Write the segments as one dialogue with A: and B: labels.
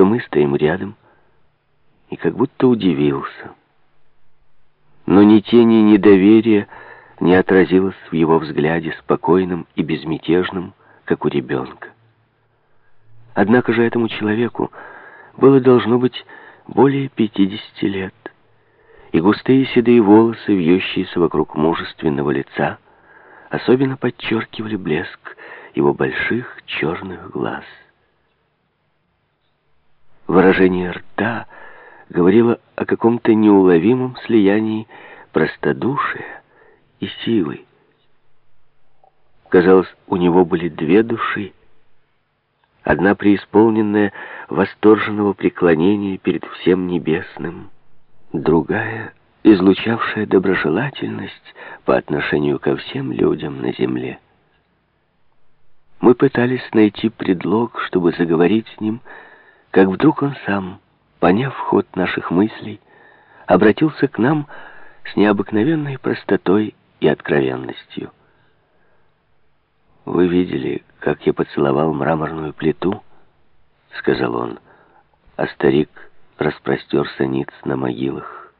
A: что мы стоим рядом, и как будто удивился. Но ни тени недоверия не отразилось в его взгляде спокойным и безмятежным, как у ребенка. Однако же этому человеку было должно быть более 50 лет, и густые седые волосы, вьющиеся вокруг мужественного лица, особенно подчеркивали блеск его больших черных глаз. Выражение рта говорило о каком-то неуловимом слиянии простодушия и силы. Казалось, у него были две души. Одна преисполненная восторженного преклонения перед всем небесным, другая — излучавшая доброжелательность по отношению ко всем людям на земле. Мы пытались найти предлог, чтобы заговорить с ним, как вдруг он сам, поняв ход наших мыслей, обратился к нам с необыкновенной простотой и откровенностью. «Вы видели, как я поцеловал мраморную плиту?» — сказал он, а старик распростерся ниц на могилах.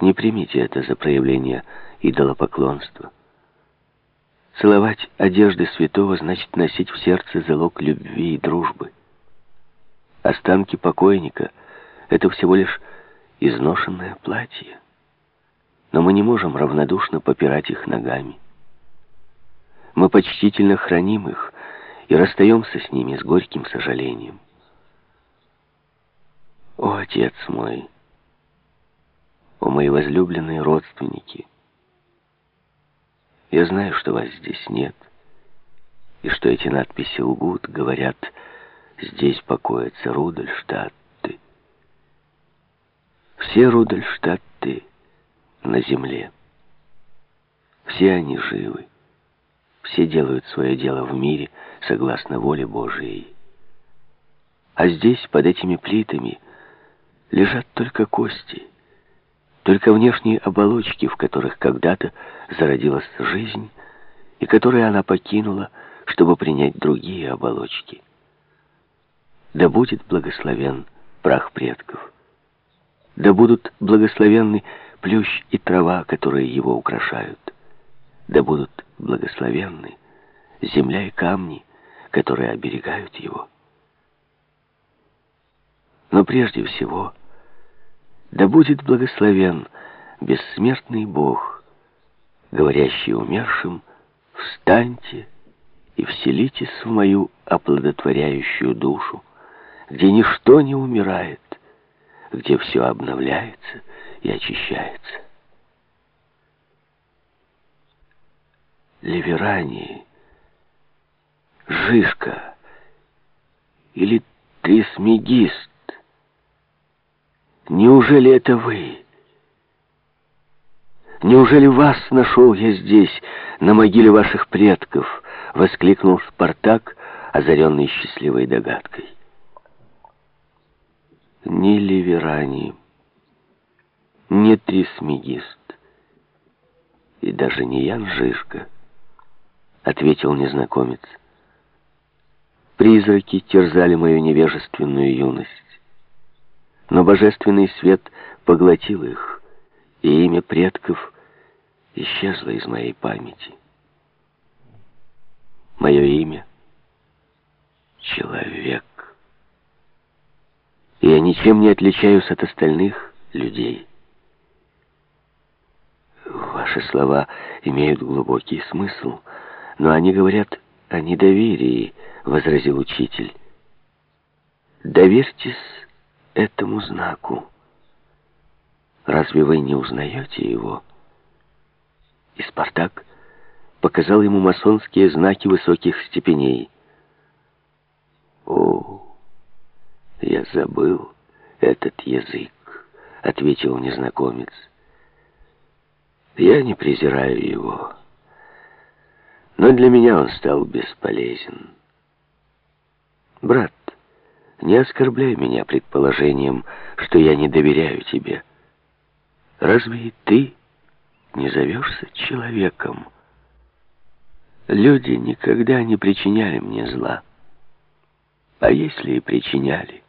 A: Не примите это за проявление идолопоклонства. Целовать одежды святого значит носить в сердце залог любви и дружбы. Останки покойника — это всего лишь изношенное платье. Но мы не можем равнодушно попирать их ногами. Мы почтительно храним их и расстаемся с ними с горьким сожалением. О, Отец мой! О, мои возлюбленные родственники! Я знаю, что вас здесь нет, и что эти надписи лгут, говорят, здесь покоятся Рудольштадты. Все Рудольштадты на земле. Все они живы. Все делают свое дело в мире согласно воле Божией. А здесь, под этими плитами, лежат только кости, только внешние оболочки, в которых когда-то зародилась жизнь, и которые она покинула, чтобы принять другие оболочки. Да будет благословен прах предков. Да будут благословенны плющ и трава, которые его украшают. Да будут благословенны земля и камни, которые оберегают его. Но прежде всего, да будет благословен бессмертный Бог, говорящий умершим, «Встаньте и вселитесь в мою оплодотворяющую душу, где ничто не умирает, где все обновляется и очищается». Ливерани, Жишка или Трисмегист. Неужели это вы? Неужели вас нашел я здесь, на могиле ваших предков? Воскликнул Спартак, озаренный счастливой догадкой. Ни Ливерани, ни Трисмегист и даже не Ян Жишка —— ответил незнакомец. Призраки терзали мою невежественную юность. Но божественный свет поглотил их, и имя предков исчезло из моей памяти. Мое имя — человек. И я ничем не отличаюсь от остальных людей. Ваши слова имеют глубокий смысл — «Но они говорят о недоверии», — возразил учитель. «Доверьтесь этому знаку. Разве вы не узнаете его?» И Спартак показал ему масонские знаки высоких степеней. «О, я забыл этот язык», — ответил незнакомец. «Я не презираю его». Но для меня он стал бесполезен. Брат, не оскорбляй меня предположением, что я не доверяю тебе. Разве и ты не зовешься человеком? Люди никогда не причиняли мне зла. А если и причиняли,